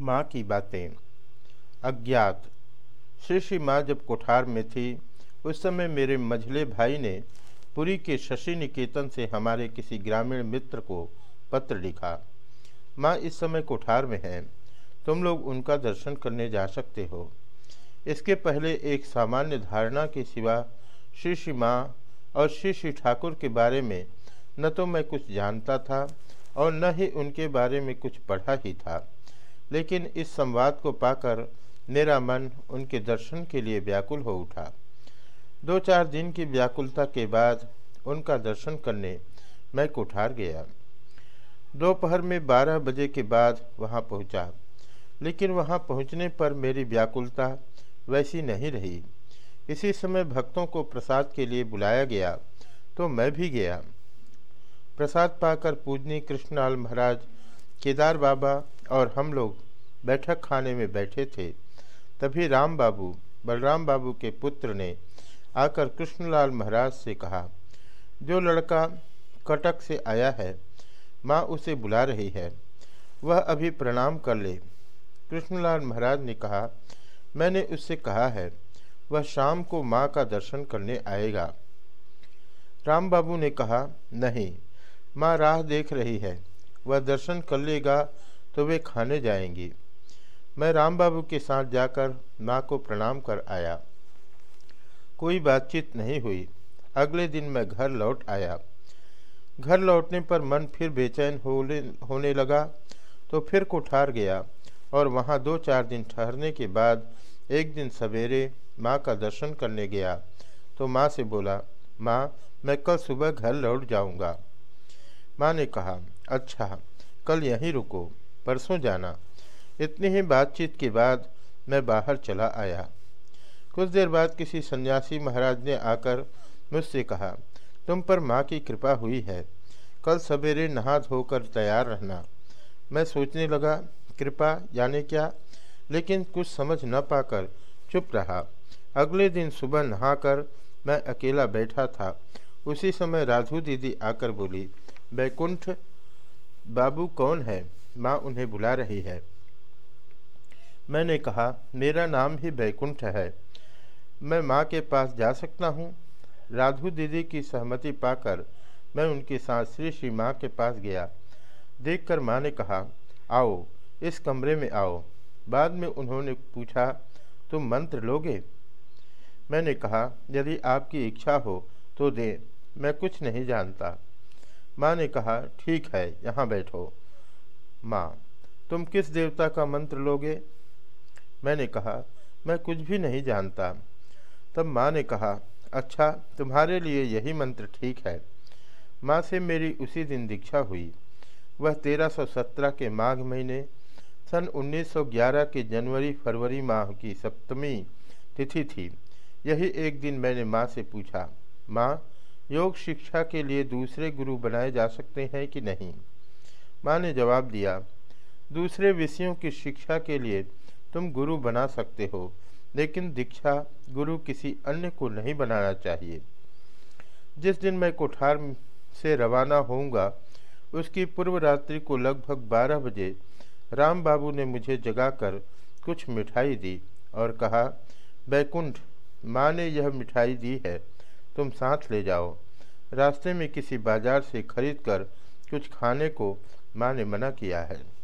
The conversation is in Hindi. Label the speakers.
Speaker 1: माँ की बातें। अज्ञात। श्री श्री माँ जब कोठार में थी, उस समय मेरे मझले भाई ने पुरी के शशि निकेतन से हमारे किसी ग्रामीण मित्र को पत्र लिखा, माँ, इस समय कोठार में हैं। तुम लोग उनका दर्शन करने जा सकते हो। इसके पहले एक सामान्य धारणा के सिवा श्री श्री माँ और श्री श्री ठाकुर के बारे में न तो मैं कुछ जानता था और न ही उनके बारे में कुछ पढ़ा ही था। लेकिन इस संवाद को पाकर मेरा मन उनके दर्शन के लिए व्याकुल हो उठा। दो चार दिन की व्याकुलता के बाद उनका दर्शन करने मैं कोठार गया। दोपहर में बारह बजे के बाद वहाँ पहुँचा, लेकिन वहाँ पहुँचने पर मेरी व्याकुलता वैसी नहीं रही। इसी समय भक्तों को प्रसाद के लिए बुलाया गया तो मैं भी गया। प्रसाद पाकर पूजनी कृष्णलाल महाराज, केदार बाबा और हम लोग बैठक खाने में बैठे थे, तभी राम बाबू, बलराम बाबू के पुत्र ने आकर कृष्णलाल महाराज से कहा, जो लड़का कटक से आया है, माँ उसे बुला रही है, वह अभी प्रणाम कर ले। कृष्णलाल महाराज ने कहा, मैंने उससे कहा है, वह शाम को माँ का दर्शन करने आएगा। राम बाबू ने कहा, नहीं, माँ राह देख रही है, वह दर्शन कर लेगा तो वे खाने जाएँगी। मैं राम बाबू के साथ जाकर माँ को प्रणाम कर आया। कोई बातचीत नहीं हुई। अगले दिन मैं घर लौट आया। घर लौटने पर मन फिर बेचैन होने होने लगा तो फिर कोठार गया और वहाँ दो चार दिन ठहरने के बाद एक दिन सवेरे माँ का दर्शन करने गया। तो माँ से बोला, माँ, मैं कल सुबह घर लौट जाऊँगा। माँ ने कहा अच्छा कल यहीं रुको। परसों जाना। इतनी ही बातचीत के बाद मैं बाहर चला आया। कुछ देर बाद किसी सन्यासी महाराज ने आकर मुझसे कहा, तुम पर माँ की कृपा हुई है। कल सवेरे नहा धोकर तैयार रहना। मैं सोचने लगा, कृपा, यानी क्या? लेकिन कुछ समझ न पाकर चुप रहा। अगले दिन सुबह नहाकर मैं अकेला बैठा था। उसी समय राधु दीदी आकर बोली, बैकुंठ, बाबू कौन है? माँ उन्हें बुला रही है। मैंने कहा, मेरा नाम ही बैकुंठ है। मैं माँ के पास जा सकता हूँ? राधु दीदी की सहमति पाकर मैं उनके साथ श्री श्री माँ के पास गया। देखकर माँ ने कहा, आओ, इस कमरे में आओ। बाद में उन्होंने पूछा, तुम मंत्र लोगे? मैंने कहा, यदि आपकी इच्छा हो तो दे, मैं कुछ नहीं जानता। माँ ने कहा, ठीक है, यहाँ बैठो। माँ, तुम किस देवता का मंत्र लोगे? मैंने कहा, मैं कुछ भी नहीं जानता। तब माँ ने कहा अच्छा तुम्हारे लिए यही मंत्र ठीक है। माँ से मेरी उसी दिन दीक्षा हुई। वह 1317 के माघ महीने, सन 1911 के जनवरी फरवरी माह की सप्तमी तिथि थी। यही एक दिन मैंने माँ से पूछा, माँ, योग शिक्षा के लिए दूसरे गुरु बनाए जा सकते हैं कि नहीं? माँ ने जवाब दिया, दूसरे विषयों की शिक्षा के लिए तुम गुरु बना सकते हो, लेकिन दीक्षा गुरु किसी अन्य को नहीं बनाना चाहिए। जिस दिन मैं कोठार से रवाना होऊँगा, उसकी पूर्व रात्रि को लगभग बारह बजे राम बाबू ने मुझे जगाकर कुछ मिठाई दी और कहा बैकुंठ माँ ने यह मिठाई दी है, तुम साथ ले जाओ। रास्ते में किसी बाज़ार से खरीद कर कुछ खाने को माँ ने मना किया है।